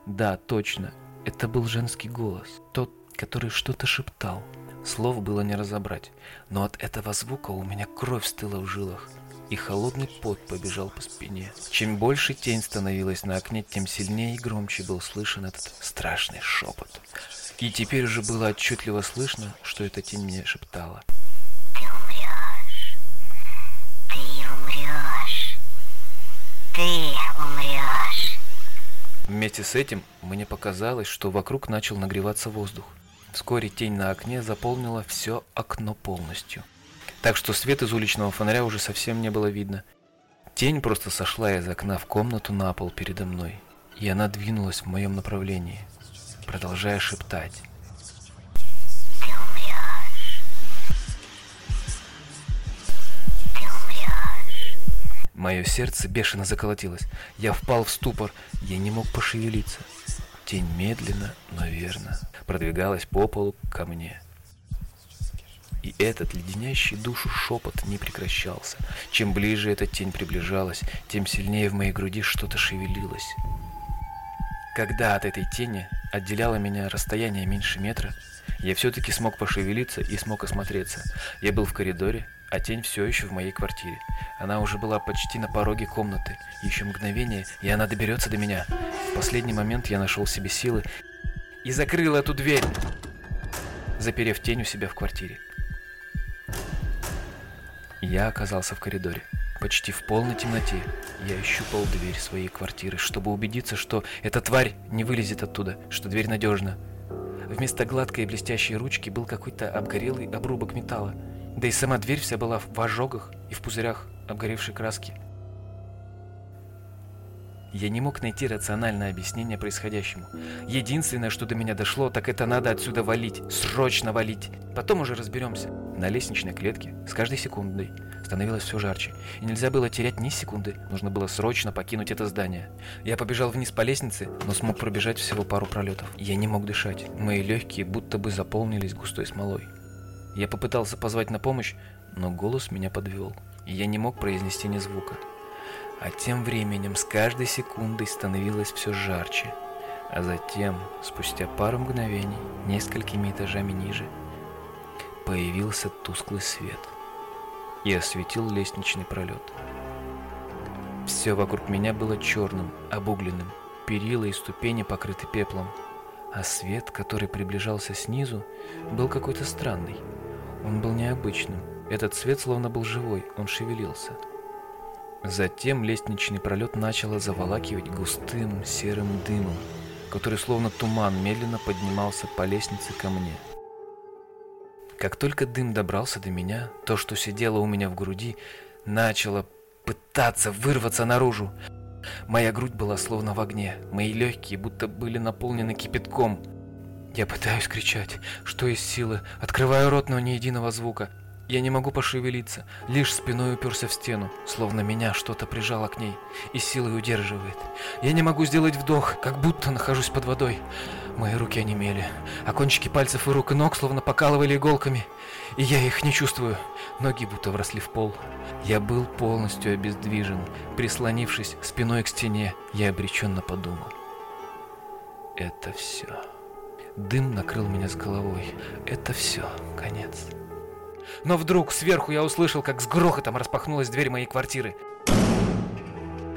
Да, точно, это был женский голос, тот, который что-то шептал. Слов было не разобрать, но от этого звука у меня кровь стыла в жилах, и холодный пот побежал по спине. Чем больше тень становилась на окне, тем сильнее и громче был слышен этот страшный шепот. И теперь уже было отчетливо слышно, что эта тень мне шептала. Ты умрешь. Ты умрешь. Ты умрешь. Вместе с этим мне показалось, что вокруг начал нагреваться воздух. Вскоре тень на окне заполнила все окно полностью. Так что свет из уличного фонаря уже совсем не было видно. Тень просто сошла из окна в комнату на пол передо мной, и она двинулась в моем направлении – продолжая шептать. Мое сердце бешено заколотилось. Я впал в ступор. Я не мог пошевелиться. Тень медленно, но верно продвигалась по полу ко мне. И этот леденящий душу шепот не прекращался. Чем ближе эта тень приближалась, тем сильнее в моей груди что-то шевелилось. Когда от этой тени отделяло меня расстояние меньше метра, я все-таки смог пошевелиться и смог осмотреться. Я был в коридоре, а тень все еще в моей квартире. Она уже была почти на пороге комнаты. Еще мгновение, и она доберется до меня. В последний момент я нашел себе силы и закрыл эту дверь, заперев тень у себя в квартире. Я оказался в коридоре. Почти в полной темноте я ощупал дверь своей квартиры, чтобы убедиться, что эта тварь не вылезет оттуда, что дверь надежна. Вместо гладкой и блестящей ручки был какой-то обгорелый обрубок металла. Да и сама дверь вся была в ожогах и в пузырях обгоревшей краски. Я не мог найти рациональное объяснение происходящему. Единственное, что до меня дошло, так это надо отсюда валить. Срочно валить. Потом уже разберемся. На лестничной клетке с каждой секундой становилось все жарче, и нельзя было терять ни секунды. Нужно было срочно покинуть это здание. Я побежал вниз по лестнице, но смог пробежать всего пару пролетов. Я не мог дышать. Мои легкие будто бы заполнились густой смолой. Я попытался позвать на помощь, но голос меня подвел, и я не мог произнести ни звука. А тем временем с каждой секундой становилось все жарче. А затем, спустя пару мгновений, несколькими этажами ниже, появился тусклый свет и осветил лестничный пролет. Все вокруг меня было черным, обугленным, перила и ступени покрыты пеплом, а свет, который приближался снизу, был какой-то странный. Он был необычным. Этот свет словно был живой, он шевелился. Затем лестничный пролет начало заволакивать густым серым дымом, который словно туман медленно поднимался по лестнице ко мне. Как только дым добрался до меня, то, что сидело у меня в груди, начало пытаться вырваться наружу. Моя грудь была словно в огне, мои легкие будто были наполнены кипятком. Я пытаюсь кричать, что из силы, открываю рот, но ни единого звука. Я не могу пошевелиться, лишь спиной уперся в стену, словно меня что-то прижало к ней и силой удерживает. Я не могу сделать вдох, как будто нахожусь под водой. Мои руки онемели, а кончики пальцев и рук и ног словно покалывали иголками, и я их не чувствую. Ноги будто вросли в пол. Я был полностью обездвижен. Прислонившись спиной к стене, я обреченно подумал. Это все. Дым накрыл меня с головой. Это все, конец. Но вдруг сверху я услышал, как с грохотом распахнулась дверь моей квартиры.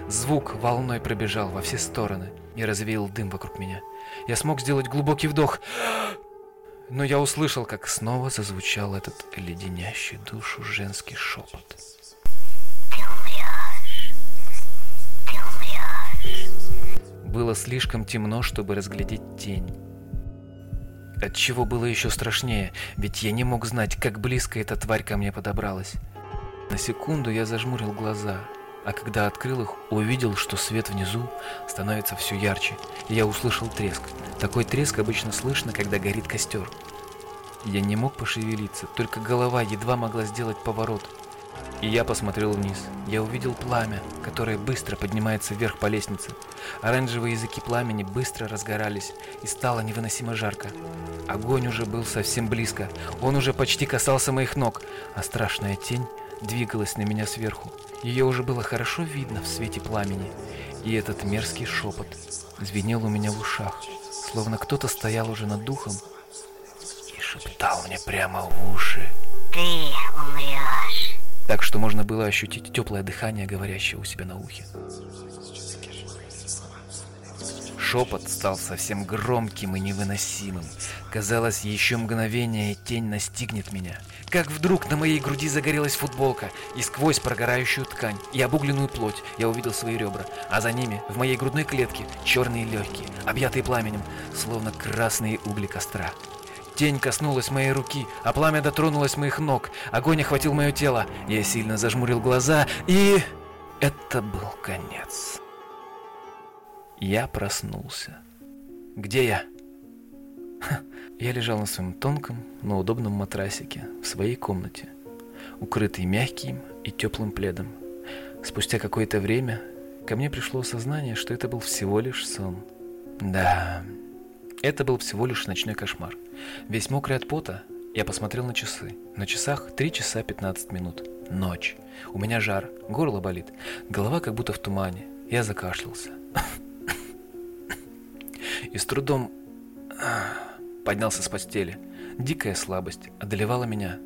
Звук волной пробежал во все стороны и развеял дым вокруг меня. Я смог сделать глубокий вдох, но я услышал, как снова зазвучал этот леденящий душу женский шепот. Ты умрешь. Ты умрешь. Было слишком темно, чтобы разглядеть тень. Отчего было еще страшнее, ведь я не мог знать, как близко эта тварь ко мне подобралась. На секунду я зажмурил глаза, а когда открыл их, увидел, что свет внизу становится все ярче, и я услышал треск. Такой треск обычно слышно, когда горит костер. Я не мог пошевелиться, только голова едва могла сделать поворот. И я посмотрел вниз. Я увидел пламя, которое быстро поднимается вверх по лестнице. Оранжевые языки пламени быстро разгорались, и стало невыносимо жарко. Огонь уже был совсем близко, он уже почти касался моих ног, а страшная тень двигалась на меня сверху. Ее уже было хорошо видно в свете пламени, и этот мерзкий шепот звенел у меня в ушах, словно кто-то стоял уже над духом и шептал мне прямо в уши. Ты умрешь. Так что можно было ощутить теплое дыхание, говорящее у себя на ухе. Шепот стал совсем громким и невыносимым. Казалось, еще мгновение тень настигнет меня. Как вдруг на моей груди загорелась футболка, и сквозь прогорающую ткань и обугленную плоть я увидел свои ребра, а за ними, в моей грудной клетке, черные легкие, объятые пламенем, словно красные угли костра. Тень коснулась моей руки, а пламя дотронулось моих ног. Огонь охватил мое тело. Я сильно зажмурил глаза, и... Это был конец. Я проснулся. Где я? Ха, Я лежал на своем тонком, но удобном матрасике в своей комнате, укрытый мягким и теплым пледом. Спустя какое-то время ко мне пришло осознание, что это был всего лишь сон. Да, это был всего лишь ночной кошмар. Весь мокрый от пота, я посмотрел на часы. На часах 3 часа 15 минут. Ночь. У меня жар, горло болит, голова как будто в тумане. Я закашлялся. И с трудом поднялся с постели. Дикая слабость одолевала меня.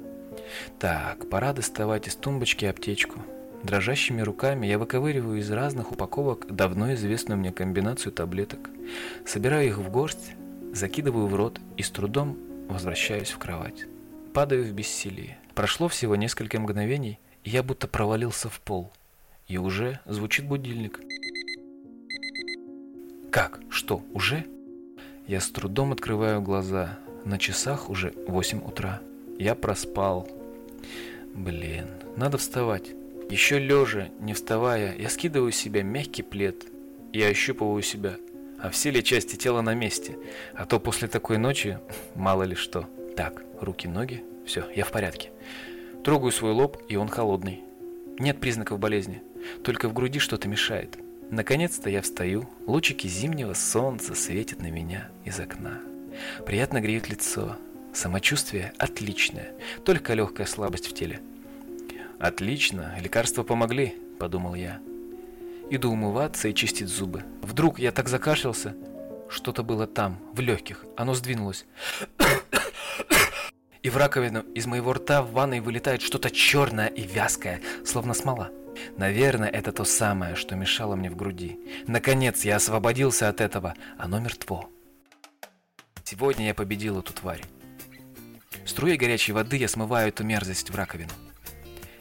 Так, пора доставать из тумбочки аптечку. Дрожащими руками я выковыриваю из разных упаковок давно известную мне комбинацию таблеток. Собираю их в горсть, закидываю в рот и с трудом возвращаюсь в кровать. Падаю в бессилие. Прошло всего несколько мгновений, и я будто провалился в пол. И уже звучит будильник. Как? Что, уже? Я с трудом открываю глаза. На часах уже 8 утра. Я проспал. Блин, надо вставать. Еще лежа, не вставая, я скидываю с себя мягкий плед и ощупываю себя. А все ли части тела на месте? А то после такой ночи мало ли что. Так, руки, ноги, все, я в порядке. Трогаю свой лоб, и он холодный. Нет признаков болезни, только в груди что-то мешает. Наконец-то я встаю, лучики зимнего солнца светят на меня из окна. Приятно греют лицо, самочувствие отличное, только легкая слабость в теле. Отлично, лекарства помогли, подумал я. Иду умываться и чистить зубы. Вдруг я так закашлялся. Что-то было там, в легких. Оно сдвинулось. И в раковину из моего рта в ванной вылетает что-то черное и вязкое, словно смола. Наверное, это то самое, что мешало мне в груди. Наконец я освободился от этого, оно мертво. Сегодня я победил эту тварь. Струей горячей воды я смываю эту мерзость в раковину.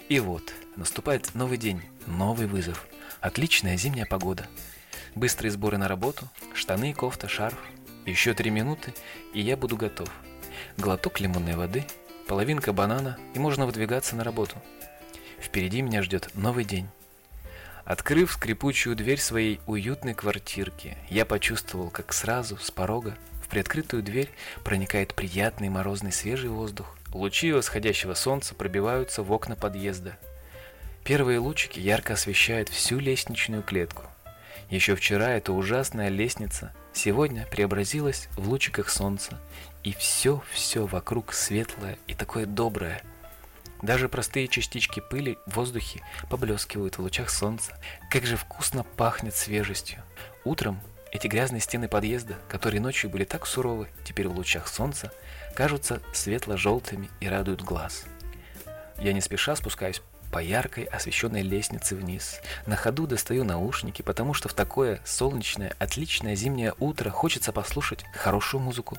И вот, наступает новый день, новый вызов. Отличная зимняя погода. Быстрые сборы на работу, штаны, кофта, шарф. Еще три минуты, и я буду готов. Глоток лимонной воды, половинка банана, и можно выдвигаться на работу. Впереди меня ждет новый день. Открыв скрипучую дверь своей уютной квартирки, я почувствовал, как сразу, с порога, в приоткрытую дверь проникает приятный морозный свежий воздух. Лучи восходящего солнца пробиваются в окна подъезда. Первые лучики ярко освещают всю лестничную клетку. Еще вчера эта ужасная лестница сегодня преобразилась в лучиках солнца, и все-все вокруг светлое и такое доброе. Даже простые частички пыли в воздухе поблескивают в лучах солнца. Как же вкусно пахнет свежестью. Утром эти грязные стены подъезда, которые ночью были так суровы, теперь в лучах солнца, кажутся светло-желтыми и радуют глаз. Я не спеша спускаюсь по яркой освещенной лестнице вниз. На ходу достаю наушники, потому что в такое солнечное, отличное зимнее утро хочется послушать хорошую музыку.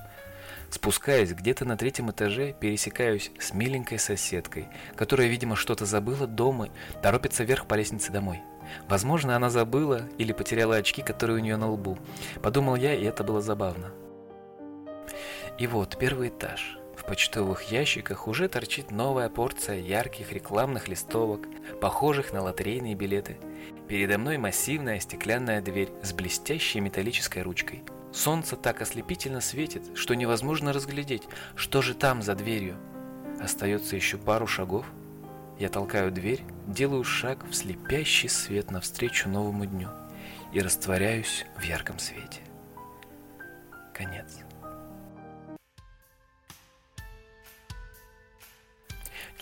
Спускаясь где-то на третьем этаже, пересекаюсь с миленькой соседкой, которая, видимо, что-то забыла дома, торопится вверх по лестнице домой. Возможно, она забыла или потеряла очки, которые у нее на лбу. Подумал я, и это было забавно. И вот первый этаж. В почтовых ящиках уже торчит новая порция ярких рекламных листовок, похожих на лотерейные билеты. Передо мной массивная стеклянная дверь с блестящей металлической ручкой. Солнце так ослепительно светит, что невозможно разглядеть, что же там за дверью. Остается еще пару шагов. Я толкаю дверь, делаю шаг в слепящий свет навстречу новому дню и растворяюсь в ярком свете. Конец.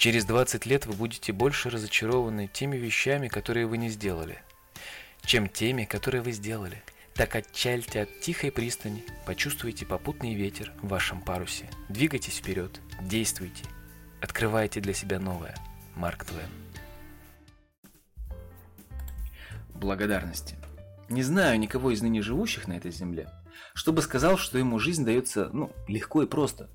Через 20 лет вы будете больше разочарованы теми вещами, которые вы не сделали, чем теми, которые вы сделали. Так отчальте от тихой пристани, почувствуйте попутный ветер в вашем парусе. Двигайтесь вперед, действуйте, открывайте для себя новое. Марк Твен. Благодарности. Не знаю никого из ныне живущих на этой земле, чтобы сказал, что ему жизнь дается, ну, легко и просто.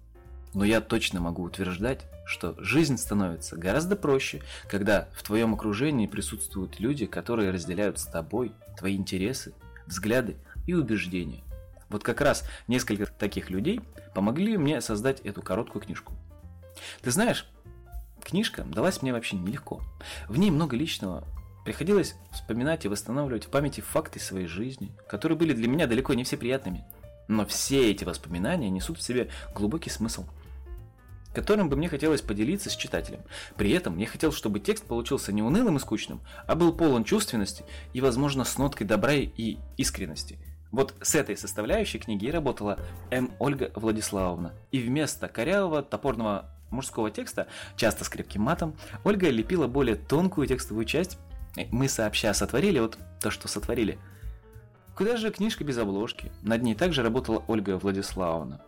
Но я точно могу утверждать, что жизнь становится гораздо проще, когда в твоем окружении присутствуют люди, которые разделяют с тобой твои интересы, взгляды и убеждения. Вот как раз несколько таких людей помогли мне создать эту короткую книжку. Ты знаешь, книжка далась мне вообще нелегко. В ней много личного. Приходилось вспоминать и восстанавливать в памяти факты своей жизни, которые были для меня далеко не все приятными. Но все эти воспоминания несут в себе глубокий смысл – которым бы мне хотелось поделиться с читателем. При этом мне хотелось, чтобы текст получился не унылым и скучным, а был полон чувственности и, возможно, с ноткой добра и искренности. Вот с этой составляющей книги работала М. Ольга Владиславовна. И вместо корявого топорного мужского текста, часто с крепким матом, Ольга лепила более тонкую текстовую часть. Мы сообща сотворили вот то, что сотворили. Куда же книжка без обложки? Над ней также работала Ольга Владиславовна.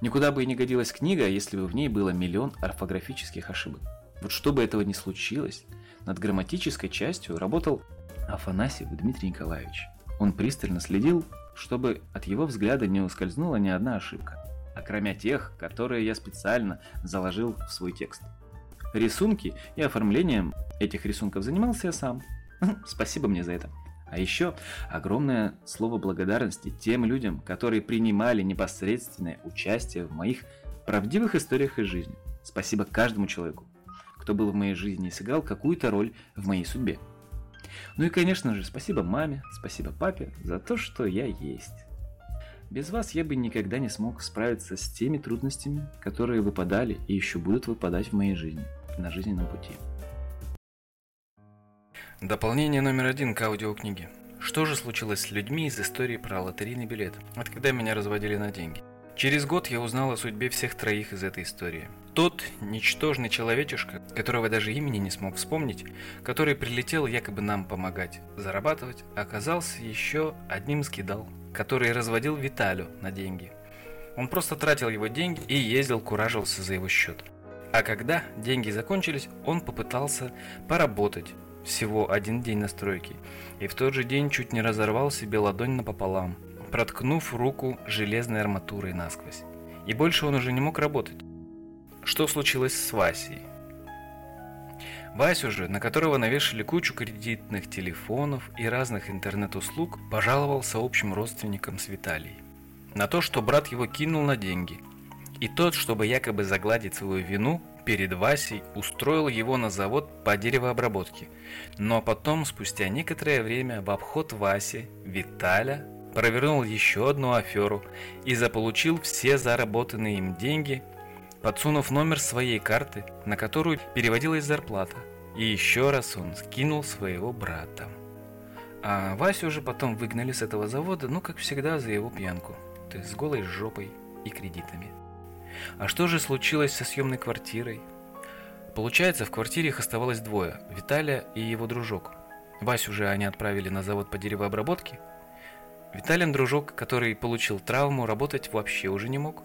Никуда бы и не годилась книга, если бы в ней было миллион орфографических ошибок. Вот чтобы этого не случилось, над грамматической частью работал Афанасьев Дмитрий Николаевич. Он пристально следил, чтобы от его взгляда не ускользнула ни одна ошибка, окромя тех, которые я специально заложил в свой текст. Рисунки и оформлением этих рисунков занимался я сам. Спасибо мне за это. А еще огромное слово благодарности тем людям, которые принимали непосредственное участие в моих правдивых историях из жизни. Спасибо каждому человеку, кто был в моей жизни и сыграл какую-то роль в моей судьбе. Ну и, конечно же, спасибо маме, спасибо папе за то, что я есть. Без вас я бы никогда не смог справиться с теми трудностями, которые выпадали и еще будут выпадать в моей жизни, на жизненном пути. Дополнение номер один к аудиокниге. Что же случилось с людьми из истории про лотерейный билет? От когда меня разводили на деньги? Через год я узнал о судьбе всех троих из этой истории. Тот ничтожный человечишка, которого даже имени не смог вспомнить, который прилетел якобы нам помогать зарабатывать, оказался еще одним скидал, который разводил Виталю на деньги. Он просто тратил его деньги и ездил куражился за его счет. А когда деньги закончились, он попытался поработать, всего один день на стройке, и в тот же день чуть не разорвал себе ладонь напополам, проткнув руку железной арматурой насквозь. И больше он уже не мог работать. Что случилось с Васей? Васю же, на которого навешали кучу кредитных телефонов и разных интернет-услуг, пожаловался общим родственникам с Виталией. На то, что брат его кинул на деньги. И тот, чтобы якобы загладить свою вину, перед Васей устроил его на завод по деревообработке. Но потом, спустя некоторое время, в обход Васи, Виталя провернул еще одну аферу и заполучил все заработанные им деньги, подсунув номер своей карты, на которую переводилась зарплата. И еще раз он скинул своего брата. А Васю уже потом выгнали с этого завода, ну, как всегда, за его пьянку. То есть с голой жопой и кредитами. А что же случилось со съемной квартирой? Получается, в квартире их оставалось двое – Виталия и его дружок. Васю же они отправили на завод по деревообработке. Виталин дружок, который получил травму, работать вообще уже не мог.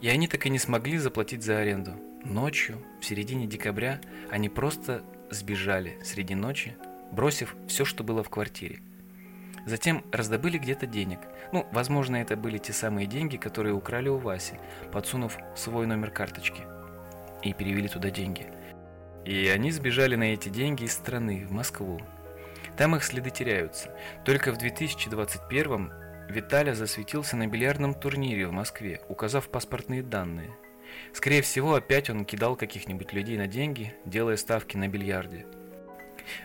И они так и не смогли заплатить за аренду. Ночью, в середине декабря, они просто сбежали среди ночи, бросив все, что было в квартире. Затем раздобыли где-то денег. Ну, возможно, это были те самые деньги, которые украли у Васи, подсунув свой номер карточки. И перевели туда деньги. И они сбежали на эти деньги из страны, в Москву. Там их следы теряются. Только в 2021 Виталя засветился на бильярдном турнире в Москве, указав паспортные данные. Скорее всего, опять он кидал каких-нибудь людей на деньги, делая ставки на бильярде.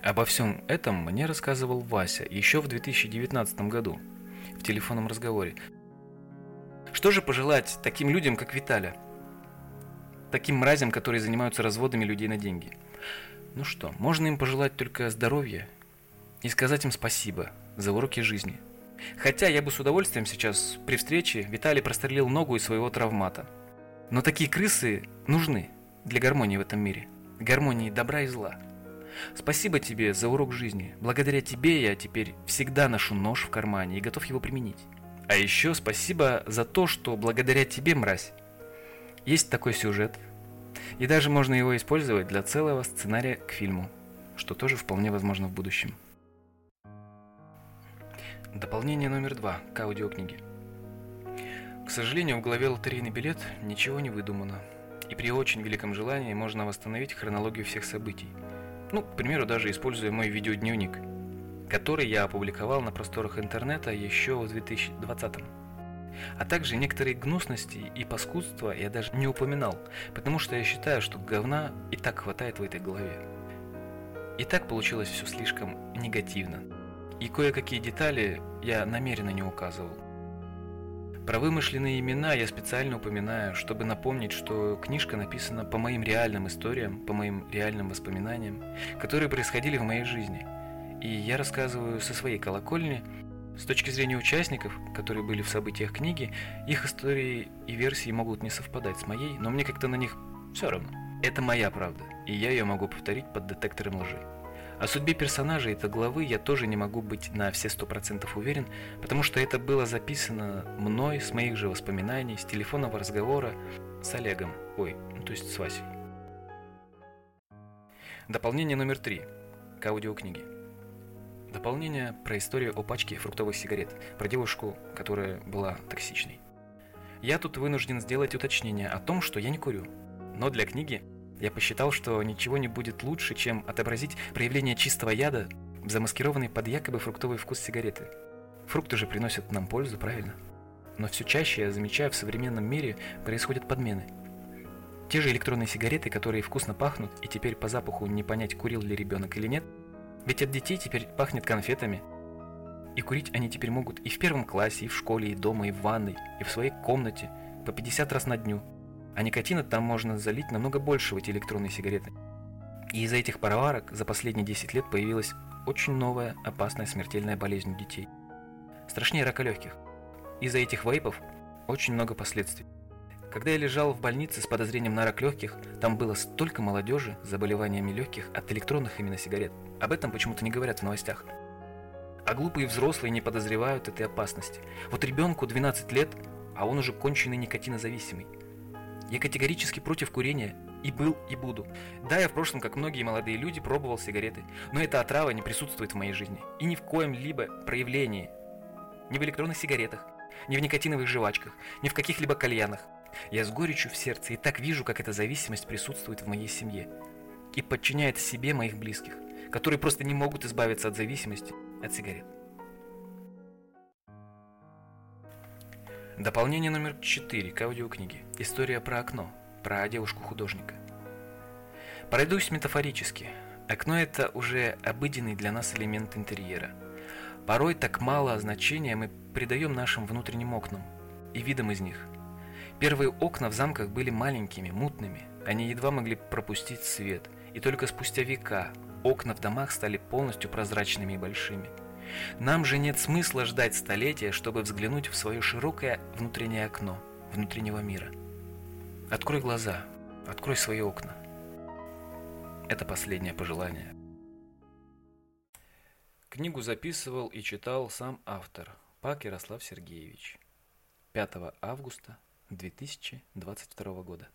Обо всем этом мне рассказывал Вася еще в 2019 году, в телефонном разговоре. Что же пожелать таким людям, как Виталя? Таким мразям, которые занимаются разводами людей на деньги. Ну что, можно им пожелать только здоровья и сказать им спасибо за уроки жизни. Хотя я бы с удовольствием сейчас при встрече Виталий прострелил ногу из своего травмата. Но такие крысы нужны для гармонии в этом мире. Гармонии добра и зла. Спасибо тебе за урок жизни. Благодаря тебе я теперь всегда ношу нож в кармане и готов его применить. А еще спасибо за то, что благодаря тебе, мразь, есть такой сюжет. И даже можно его использовать для целого сценария к фильму, что тоже вполне возможно в будущем. Дополнение номер два к аудиокниге. К сожалению, в главе «Лотерейный билет» ничего не выдумано. И при очень великом желании можно восстановить хронологию всех событий – ну, к примеру, даже используя мой видеодневник, который я опубликовал на просторах интернета еще в 2020 -м. А также некоторые гнусности и паскудства я даже не упоминал, потому что я считаю, что говна и так хватает в этой голове. И так получилось все слишком негативно. И кое-какие детали я намеренно не указывал. Про вымышленные имена я специально упоминаю, чтобы напомнить, что книжка написана по моим реальным историям, по моим реальным воспоминаниям, которые происходили в моей жизни. И я рассказываю со своей колокольни, с точки зрения участников, которые были в событиях книги, их истории и версии могут не совпадать с моей, но мне как-то на них все равно. Это моя правда, и я ее могу повторить под детектором лжи. О судьбе персонажей этой главы я тоже не могу быть на все сто процентов уверен, потому что это было записано мной с моих же воспоминаний, с телефонного разговора с Олегом, ой, ну то есть с Васей. Дополнение номер три к аудиокниге. Дополнение про историю о пачке фруктовых сигарет, про девушку, которая была токсичной. Я тут вынужден сделать уточнение о том, что я не курю, но для книги я посчитал, что ничего не будет лучше, чем отобразить проявление чистого яда, замаскированный под якобы фруктовый вкус сигареты. Фрукты же приносят нам пользу, правильно? Но все чаще я замечаю в современном мире происходят подмены. Те же электронные сигареты, которые вкусно пахнут, и теперь по запаху не понять, курил ли ребенок или нет, ведь от детей теперь пахнет конфетами. И курить они теперь могут и в первом классе, и в школе, и дома, и в ванной, и в своей комнате, по 50 раз на дню – а никотина там можно залить намного больше в эти электронные сигареты. И из-за этих пароварок за последние 10 лет появилась очень новая, опасная смертельная болезнь у детей. Страшнее рака легких. Из-за этих вейпов очень много последствий. Когда я лежал в больнице с подозрением на рак легких, там было столько молодежи с заболеваниями легких от электронных именно сигарет. Об этом почему-то не говорят в новостях. А глупые взрослые не подозревают этой опасности. Вот ребенку 12 лет, а он уже конченый никотинозависимый. Я категорически против курения и был, и буду. Да, я в прошлом, как многие молодые люди, пробовал сигареты, но эта отрава не присутствует в моей жизни. И ни в коем либо проявлении. Ни в электронных сигаретах, ни в никотиновых жвачках, ни в каких-либо кальянах. Я с горечью в сердце и так вижу, как эта зависимость присутствует в моей семье и подчиняет себе моих близких, которые просто не могут избавиться от зависимости от сигарет. Дополнение номер 4 к аудиокниге. История про окно, про девушку-художника. Пройдусь метафорически. Окно – это уже обыденный для нас элемент интерьера. Порой так мало значения мы придаем нашим внутренним окнам и видам из них – Первые окна в замках были маленькими, мутными, они едва могли пропустить свет, и только спустя века окна в домах стали полностью прозрачными и большими. Нам же нет смысла ждать столетия, чтобы взглянуть в свое широкое внутреннее окно внутреннего мира. Открой глаза, открой свои окна. Это последнее пожелание. Книгу записывал и читал сам автор, Пак Ярослав Сергеевич. 5 августа 2022 года.